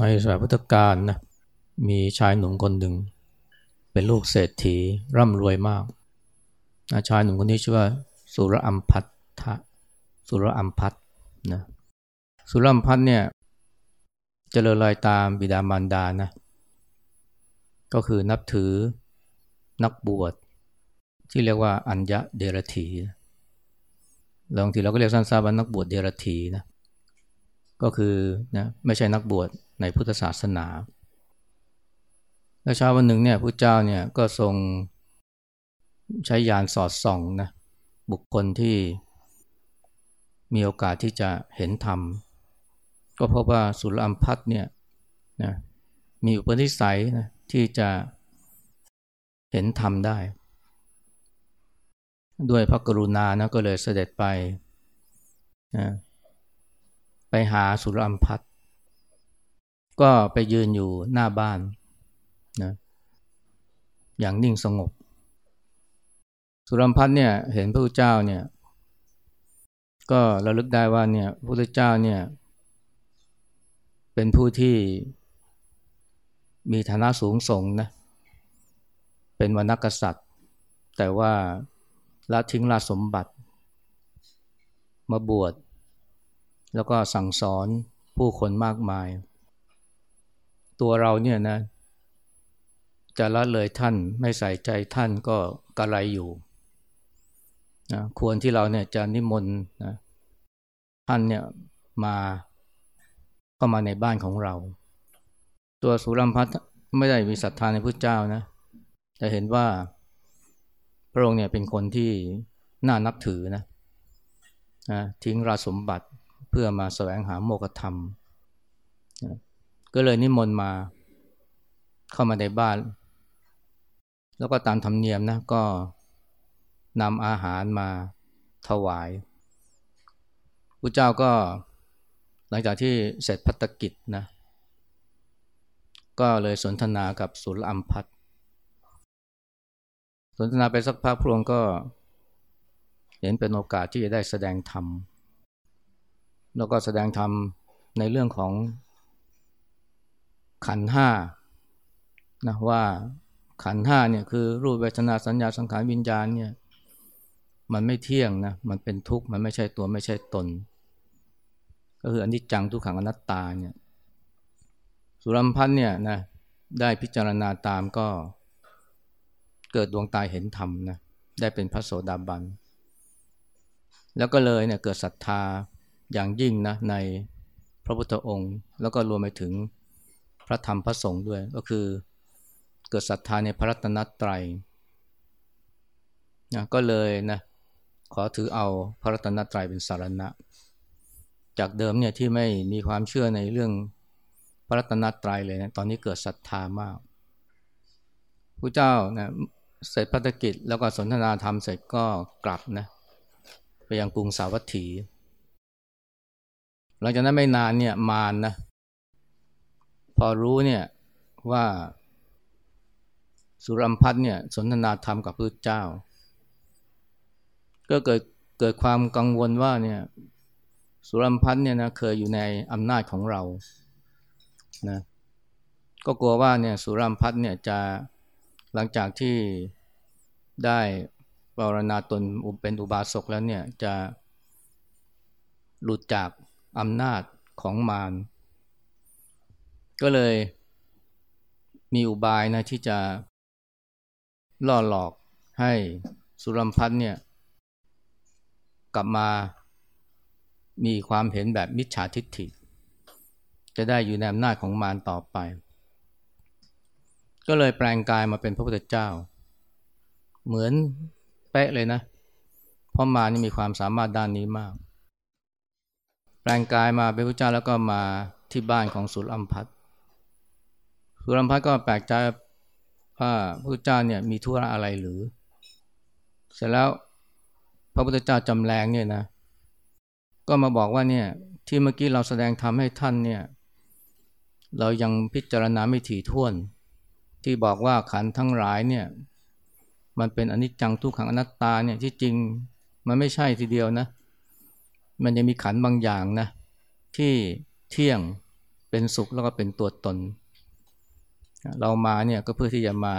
ในสมัยพุทธกาลนะมีชายหนุ่มคนหนึ่ง เป็นลูกเศรษฐีร่ำรวยมากชายหนุ่มคนนี้ชื่อว่าสุรอัมพัทธะสุรอัมพัทนะสุรอัมพัทเนี่ยจเจริญรอยตามบิดามารดานะก็คือนับถือนักบวชที่เรียกว่าอัญญะเดรธีบางทีเราก็เรียกสั้นๆว่านักบวชเดรธีนะก็คือนะไม่ใช่นักบวช ในพุทธศาสนา แล้วเช้าวันหนึ่งเนี่ยพระเจ้าเนี่ยก็ทรงใช้ยานสอดส่องนะบุคคลที่มีโอกาสที่จะเห็นธรรม ก็พบว่าสุรอัมพัฒเนี่ยนะมีอุปนิสัยนะที่จะเห็นธรรมได้ ด้วยพระกรุณานะก็เลยเสด็จไปนะไปหาสุรอัมพัฒ ก็ไปยืนอยู่หน้าบ้านนะอย่างนิ่งสงบ สุรัมพัฒเนี่ยเห็นพระพุทธเจ้าเนี่ยก็ระลึกได้ว่าเนี่ยพระพุทธเจ้าเนี่ยเป็นผู้ที่มีฐานะสูงส่งนะเป็นวรรณกษัตริย์ แต่ว่าละทิ้งราสมบัติ มาบวชแล้วก็สั่งสอนผู้คนมากมาย ตัวเราเนี่ยนะ จะละเลยท่านไม่ใส่ใจท่านก็กระไรอยู่นะควรที่เราเนี่ยจะนิมนต์นะท่านเนี่ยมาเข้ามาในบ้านของเรา ตัวสุรัมพัฒไม่ได้มีศรัทธาในพระเจ้านะ แต่เห็นว่าพระองค์เนี่ยเป็นคนที่น่านับถือนะนะทิ้งราสมบัติเพื่อมาแสวงหาโมกธรรม ก็เลยนิมนต์มาเข้ามาในบ้าน แล้วก็ตามธรรมเนียมนะก็นำอาหารมาถวายพระเจ้าก็หลังจากที่เสร็จพัฒกิจนะ ก็เลยสนทนากับสุลอัมพัทสนทนาไปสักพักพระองค์ก็ เห็นเป็นโอกาสที่จะได้แสดงธรรม แล้วก็แสดงธรรมในเรื่องของ ขันห้านะว่าขันห้าเนี่ยคือรูปเวทนาสัญญาสังขารวิญญาณเนี่ยมันไม่เที่ยงนะมันเป็นทุกข์มันไม่ใช่ตัวไม่ใช่ตน ก็คืออนิจจังทุกขังอนัตตาเนี่ยสุรัมพันธ์เนี่ยนะได้พิจารณาตามก็เกิดดวงตาเห็นธรรมนะได้เป็นพระโสดาบัน แล้วก็เลยเนี่ยเกิดศรัทธาอย่างยิ่งนะในพระพุทธองค์ แล้วก็รวมไปถึง ระธรรมพระสงฆ์ด้วย ก็คือเกิดศรัทธาในพระรัตนตรัยนะก็เลยนะขอถือเอาพระรัตนตรัยเป็นสารณะ จากเดิมเนี่ยที่ไม่มีความเชื่อในเรื่องพระรัตนตรัยเลยนะตอนนี้เกิดศรัทธามากพระเจ้านะเสร็จภารกิจแล้วก็สนทนาธรรมเสร็จก็กลับนะไปยังกรุงสาวัตถี หลังจากนั้นไม่นานเนี่ยมารนนะ พอรู้เนี่ยว่าสุรัมพัฒเนี่ยสนทนาธรรมกับพระเจ้า ก็เกิดเกิดความกังวลว่าเนี่ยสุรัมพัฒเนี่ยนะเคยอยู่ในอำนาจของเรานะก็กลัวว่าเนี่ยสุรัมพัฒเนี่ยจะหลังจากที่ได้ปรณาตนเป็นอุบาสกแล้วเนี่ยจะหลุดจากอำนาจของมาร ก็เลยมีอุบายนะที่จะล่อหลอกให้สุรัมพัฒน์เนี่ย กลับมามีความเห็นแบบมิจฉาทิฏฐิ จะได้อยู่ในอำนาจของมารต่อไป ก็เลยแปลงกายมาเป็นพระพุทธเจ้า เหมือนเป๊ะเลยนะ เพราะมานี่มีความสามารถด้านนี้มาก แปลงกายมาเป็นพระเจ้าแล้วก็มาที่บ้านของสุรัมพัท สุรัมพัทก็แปลกใจว่าพระเจ้าเนี่ยมีธุระอะไรหรือ เสร็จแล้วพระพุทธเจ้าจำแรงเนี่ยนะก็มาบอกว่าเนี่ยที่เมื่อกี้เราแสดงธรรมให้ท่านเนี่ยเรายังพิจารณาไม่ถี่ถ้วน ที่บอกว่าขันทั้งหลายเนี่ยมันเป็นอนิจจังทุกขังอนัตตาเนี่ยที่จริงมันไม่ใช่ทีเดียวนะ มันยังมีขันบางอย่างนะที่เที่ยงเป็นสุขแล้วก็เป็นตัวตน เรามาเนี่ยก็เพื่อที่จะมา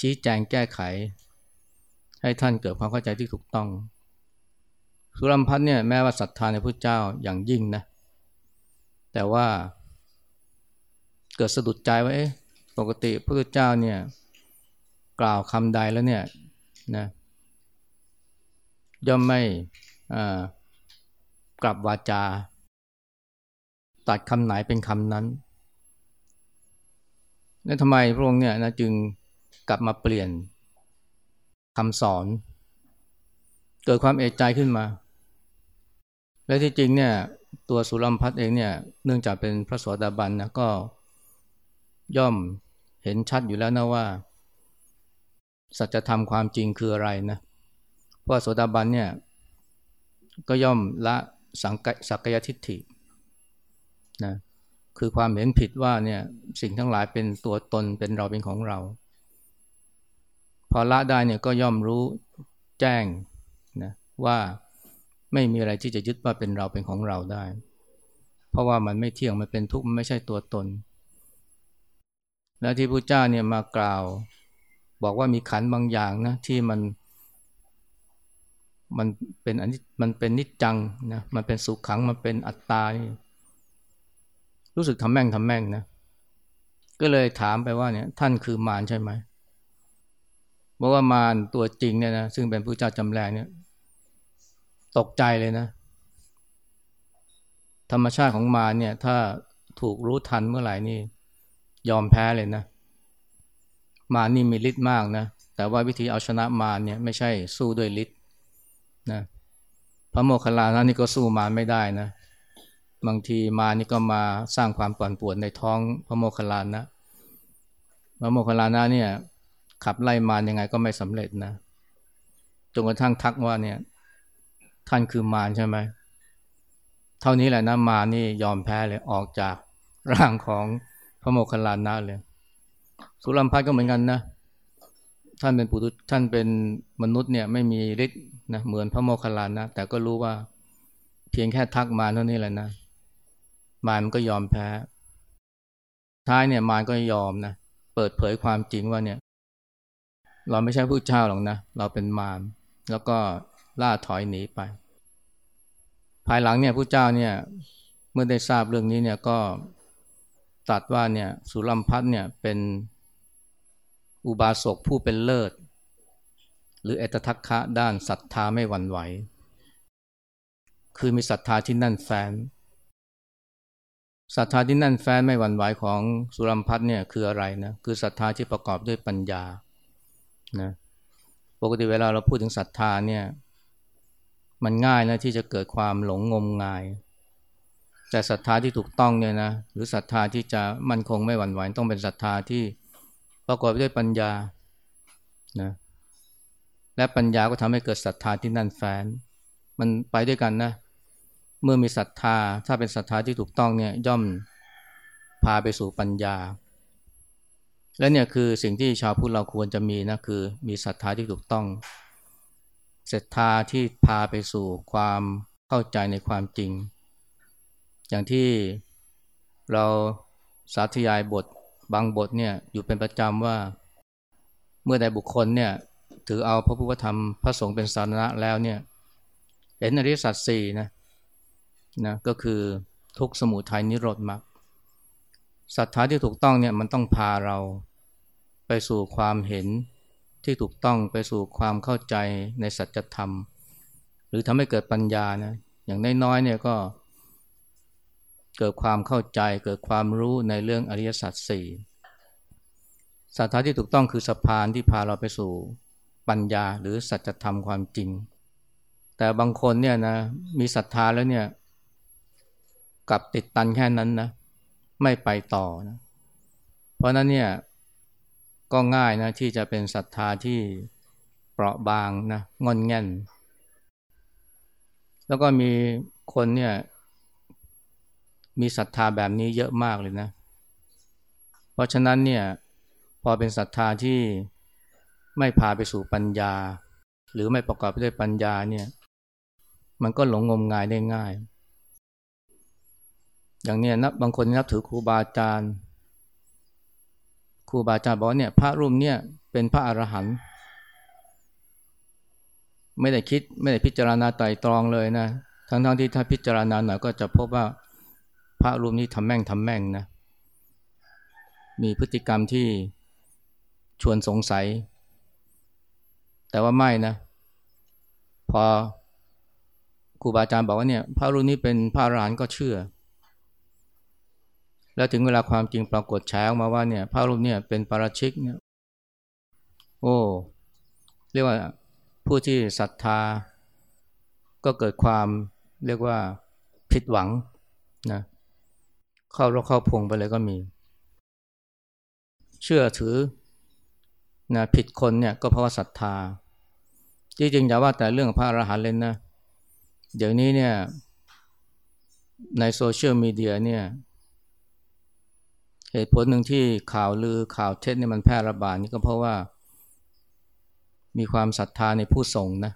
ชี้แจงแก้ไข ให้ท่านเกิดความเข้าใจที่ถูกต้อง สุรัมพัฒน์เนี่ยแม้ว่าศรัทธาในพระเจ้าอย่างยิ่งนะ แต่ว่าเกิดสะดุดใจว่าเอ๊ะปกติพระเจ้าเนี่ยกล่าวคำใดแล้วเนี่ยนะย่อมไม่กลับวาจา ตัดคำไหนเป็นคำนั้น แล้วทำไมพระองค์เนี่ยนะจึงกลับมาเปลี่ยนคำสอน เกิดความเอกใจขึ้นมา และที่จริงเนี่ยตัวสุรัมพัฒเองเนี่ยเนื่องจากเป็นพระสวสดาบันนะก็ย่อมเห็นชัดอยู่แล้วนะว่า สัจธรรมความจริงคืออะไรนะเพราะโสดาบันเนี่ยก็ย่อมละสังสักยทิฏฐินะ คือความเห็นผิดว่าเนี่ยสิ่งทั้งหลายเป็นตัวตนเป็นเราเป็นของเรา พอละได้เนี่ยก็ย่อมรู้แจ้งนะว่าไม่มีอะไรที่จะยึดว่าเป็นเราเป็นของเราได้ เพราะว่ามันไม่เที่ยงมันเป็นทุกข์มันไม่ใช่ตัวตน แล้วที่พระเจ้าเนี่ยมากล่าว บอกว่ามีขันบางอย่างนะที่มันมันเป็นอันนี้มันเป็นนิจจังนะมันเป็นสุขขังมันเป็นอัตตานี่ รู้สึกทำแม่งทำแม่งนะ ก็เลยถามไปว่าเนี่ยท่านคือมารใช่ไหมบอกว่ามารตัวจริงเนี่ยนะซึ่งเป็นพระเจ้าจำแรงเนี่ย ตกใจเลยนะ ธรรมชาติของมารเนี่ย ถ้าถูกรู้ทันเมื่อไหร่นี่ ยอมแพ้เลยนะ มานี่มีฤทธิ์มากนะ แต่ว่าวิธีเอาชนะมารเนี่ยไม่ใช่สู้ด้วยฤทธิ์นะพระโมคคัลลานะนี่ก็สู้มารไม่ได้นะ บางทีมานี่ก็มาสร้างความปั่นป่วนในท้องพระโมคคัลลานะพระโมคคัลลานะเนี่ยขับไล่มารยังไงก็ไม่สำเร็จนะจนกระทั่งทักว่าเนี่ย ท่านคือมารใช่ไหมเท่านี้แหละนะมานี่ยอมแพ้เลยออกจากร่างของพระโมคคัลลานะเลย สุรัมพัทก็เหมือนกันนะท่านเป็นปุถุท่านเป็นมนุษย์เนี่ยไม่มีฤทธิ์นะเหมือนพระโมคคัลลานะแต่ก็รู้ว่าเพียงแค่ทักมาเท่านี้แหละนะ มารมันก็ยอมแพ้ท้ายเนี่ยมารก็ยอมนะเปิดเผยความจริงว่าเนี่ย เราไม่ใช่ผู้เจ้าหรอกนะ เราเป็นมารแล้วก็ล่าถอยหนีไป ภายหลังเนี่ยผู้เจ้าเนี่ย เมื่อได้ทราบเรื่องนี้เนี่ยก็ตัดว่าเนี่ยสุรัมพัฒเนี่ยเป็นอุบาสกผู้เป็นเลิศ หรือเอตทัคคะด้านศรัทธาไม่หวั่นไหว คือมีศรัทธาที่นั่นแฟน ศรัทธาที่นั่นแฟนไม่หวั่นไหวของสุรัมพัฒเนี่ยคืออะไรนะคือศรัทธาที่ประกอบด้วยปัญญานะปกติเวลาเราพูดถึงศรัทธาเนี่ยมันง่ายนะที่จะเกิดความหลงงมงาย แต่ศรัทธาที่ถูกต้องเนี่ยนะหรือศรัทธาที่จะมั่นคงไม่หวั่นไหวต้องเป็นศรัทธาที่ประกอบด้วยปัญญานะและปัญญาก็ทำให้เกิดศรัทธาที่นั่นแฟนมันไปด้วยกันนะเเมื่อมีศรัทธา ถ้าเป็นศรัทธาที่ถูกต้องเนี่ยย่อมพาไปสู่ปัญญา และเนี่ยคือสิ่งที่ชาวพุทธเราควรจะมีนะคือมีศรัทธาที่ถูกต้องศรัทธาที่พาไปสู่ความเข้าใจในความจริง อย่างที่เราสาธยายบทบางบทเนี่ยอยู่เป็นประจำว่า เมื่อใดบุคคลเนี่ยถือเอาพระพุทธธรรมพระสงฆ์เป็นสาระแล้วเนี่ยเห็นอริสัจสี่นะ นะก็คือทุกสมุทัยนิโรธมรรคศรัทธาที่ถูกต้องเนี่ยมันต้องพาเราไปสู่ความเห็นที่ถูกต้องไปสู่ความเข้าใจในสัจธรรม หรือทำให้เกิดปัญญานะอย่างน้อยๆเนี่ยก็เกิดความเข้าใจเกิดความรู้ในเรื่องอริยสัจสี่ศรัทธาที่ถูกต้องคือสะพานที่พาเราไปสู่ปัญญาหรือสัจธรรมความจริง แต่บางคนเนี่ยนะมีศรัทธาแล้วเนี่ย กับติดตันแค่นั้นนะ ไม่ไปต่อนะ เพราะนั้นเนี่ยก็ง่ายนะที่จะเป็นศรัทธาที่เปราะบางนะงอนแง่น แล้วก็มีคนเนี่ยมีศรัทธาแบบนี้เยอะมากเลยนะ เพราะฉะนั้นเนี่ยพอเป็นศรัทธาที่ไม่พาไปสู่ปัญญา หรือไม่ประกอบไปด้วยปัญญาเนี่ยมันก็หลงงมงายได้ง่าย อย่างเนี้ยนับบางคนนับถือครูบาอาจารย์ครูบาอาจารย์บอกเนี่ยพระรูปเนี่ยเป็นพระอรหันต์ไม่ได้คิดไม่ได้พิจารณาไตรตรองเลยนะทั้งๆทที่ถ้าพิจารณาหน่อยก็จะพบว่าพระรูปนี้ทำแม่งทำแม่งนะมีพฤติกรรมที่ชวนสงสัย แต่ว่าไม่นะ พอครูบาอาจารย์บอกว่าเนี่ย พระรูปนี้เป็นพระอรหันต์ก็เชื่อ แล้วถึงเวลาความจริงปรากฏแฉออกมาว่าเนี่ยพระรูปเนี่ยเป็นปาราชิกเนี่ยโอ้เรียกว่าผู้ที่ศรัทธา ก็เกิดความเรียกว่าผิดหวังนะเข้ารกเข้าพงไปเลยก็มี เชื่อถือนะผิดคนเนี่ยก็เพราะว่าศรัทธาจริงๆอย่าว่าแต่เรื่องพระอรหันต์เลยนะ เดี๋ยวนี้เนี่ยในโซเชียลมีเดียเนี่ย เหตุผลหนึ่งที่ข่าวลือข่าวเท็จเนี่ยมันแพร่ระบาดนี่ก็เพราะว่า มีความศรัทธาในผู้ส่งนะ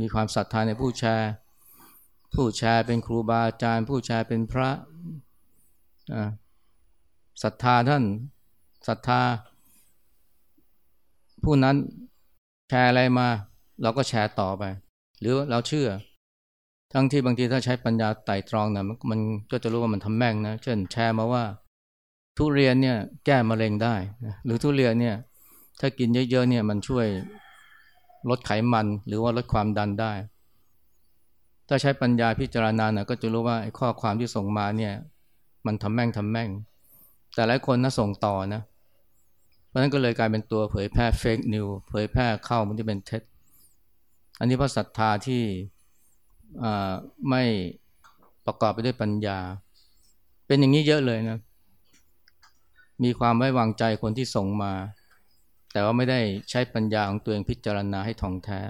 มีความศรัทธาในผู้แชร์ ผู้แชร์เป็นครูบาอาจารย์ ผู้แชร์เป็นพระศรัทธาท่านศรัทธา ผู้นั้นแชร์อะไรมา เราก็แชร์ต่อไป หรือเราเชื่อ ทั้งที่บางทีถ้าใช้ปัญญาไต่ตรองนะมันก็จะรู้ว่ามันทำแม่งนะ เช่นแชร์มาว่า ทุเรียนเนี่ยแก้มะเร็งได้นะหรือทุเรียนเนี่ยถ้ากินเยอะๆเนี่ยมันช่วยลดไขมันหรือว่าลดความดันได้ ถ้าใช้ปัญญาพิจารณานะก็จะรู้ว่าข้อความที่ส่งมาเนี่ยมันทำแม่งทำแม่ง แต่หลายคนนะส่งต่อนะเพราะนั้นก็เลยกลายเป็นตัวเผยแพร่เฟกนิวเผยแพร่เข้ามันที่เป็นเท็จ อันนี้เพราะศรัทธาที่ไม่ประกอบไปด้วยปัญญา เป็นอย่างนี้เยอะเลยนะ มีความไว้วางใจคนที่ส่งมา แต่ว่าไม่ได้ใช้ปัญญาของตัวเองพิจารณาให้ท่องแท้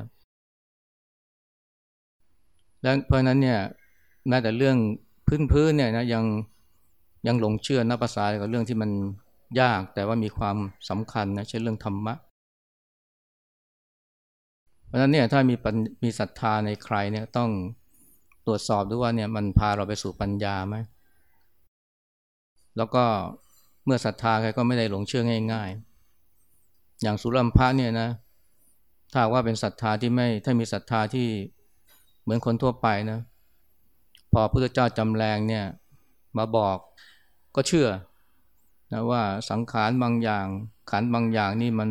และเพราะนั้นเนี่ยแม้แต่เรื่องพื้นๆเนี่ยนะยังยังหลงเชื่อนับภาษากับเรื่องที่มันยากแต่ว่ามีความสำคัญนะเช่นเรื่องธรรมะเพราะนั้นเนี่ยถ้ามีมีศรัทธาในใครเนี่ยต้องตรวจสอบด้วยว่าเนี่ยมันพาเราไปสู่ปัญญาไหมแล้วก็ เมื่อศรัทธาใครก็ไม่ได้หลงเชื่อง่าย ๆ อย่างสุรัมพะเนี่ยนะถ้าว่าเป็นศรัทธาที่ไม่ถ้ามีศรัทธาที่เหมือนคนทั่วไปนะพอพระพุทธเจ้าจำแรงเนี่ยมาบอกก็เชื่อนะว่าสังขารบางอย่างขันบางอย่างนี่มัน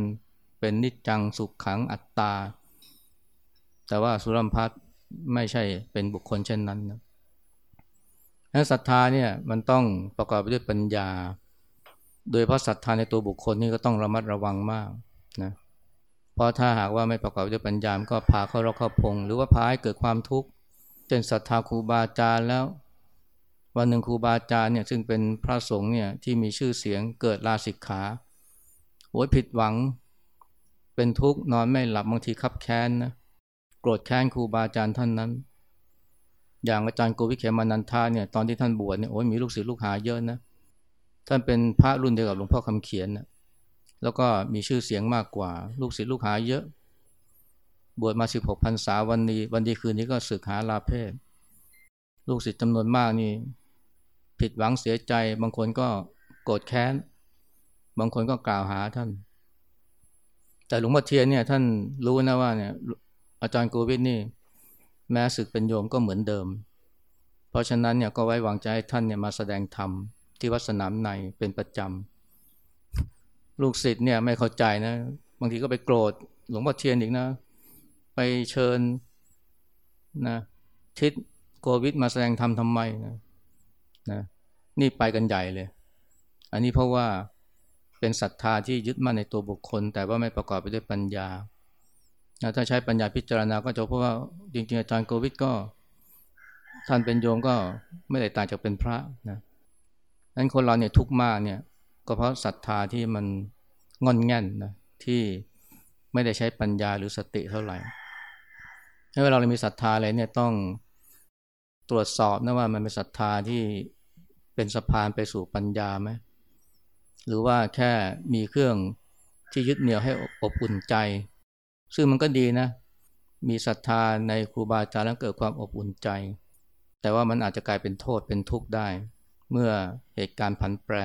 เป็นนิจจังสุขขังอัตตา แต่ว่าสุรัมพัทไม่ใช่เป็นบุคคลเช่นนั้นนะนั้นศรัทธาเนี่ยมันต้องประกอบไปด้วยปัญญา โดยเพราะศรัทธาในตัวบุคคลนี่ก็ต้องระมัดระวังมากนะเพราะถ้าหากว่าไม่ประกอบด้วยปัญญามก็พาเข้ารกเข้าพง หรือว่าพาให้เกิดความทุกข์เช่นศรัทธาครูบาอาจารย์แล้ว วันหนึ่งครูบาอาจารย์เนี่ยซึ่งเป็นพระสงฆ์เนี่ยที่มีชื่อเสียงเกิดลาสิกขาโอ้ยผิดหวัง เป็นทุกข์นอนไม่หลับบางทีขับแค้นนะโกรธแค้นครูบาอาจารย์ท่านนั้น อย่างอาจารย์โกวิเขมานันทาเนี่ยตอนที่ท่านบวชเนี่ยโอ้ยมีลูกศิษย์ลูกหาเยอะนะ ท่านเป็นพระรุ่นเดียวกับหลวงพ่อคำเขียนนะแล้วก็มีชื่อเสียงมากกว่า ลูกศิษย์ลูกหาเยอะ บวชมาสิบหกพรรษาวันนี้ วันดีคืนนี้ก็ศึกหาลาเพศ ลูกศิษย์จำนวนมากนี่ ผิดหวังเสียใจ บางคนก็โกรธแค้น บางคนก็กล่าวหาท่าน แต่หลวงพ่อเทียนเนี่ยท่านรู้นะว่าเนี่ยอาจารย์โกวิทนี่ แม้ศึกเป็นโยมก็เหมือนเดิม เพราะฉะนั้นเนี่ยก็ไว้วางใจให้ท่านเนี่ยมาแสดงธรรม ที่วัดสนามในเป็นประจำลูกศิษย์เนี่ยไม่เข้าใจนะ บางทีก็ไปโกรธหลวงพ่อเทียนอีกนะ ไปเชิญนะทิศโควิดมาแสดงธรรมทำไมนะนะนี่ไปกันใหญ่เลย อันนี้เพราะว่าเป็นศรัทธาที่ยึดมั่นในตัวบุคคล แต่ว่าไม่ประกอบไปด้วยปัญญานะถ้าใช้ปัญญาพิจารณาก็จะพบว่าจริงๆอาจารย์โควิดก็ ท่านเป็นโยมก็ไม่ได้ต่างจากเป็นพระนะ นั้นคนเราเนี่ยทุกข์มากเนี่ยก็เพราะศรัทธาที่มันงอนแง่นนะที่ไม่ได้ใช้ปัญญาหรือสติเท่าไหร่ถ้เวลาเรามีศรัทธาอะไรเนี่ยต้องตรวจสอบนะว่ามันเป็นศรัทธาที่เป็นสะพานไปสู่ปัญญาไหมหรือว่าแค่มีเครื่องที่ยึดเหนี่ยวให้อบอุ่นใจ ซึ่งมันก็ดีนะ มีศรัทธาในครูบาอาจารย์แล้วเกิดความอบอุ่นใจ แต่ว่ามันอาจจะกลายเป็นโทษเป็นทุกข์ได้ เมื่อเหตุการณ์ผันแปร